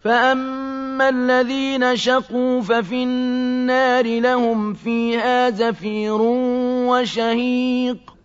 فَأَمَّا الَّذِينَ شَقُوا فَفِي النَّارِ لَهُمْ فِيهَا زَفِيرٌ وَشَهِيقٌ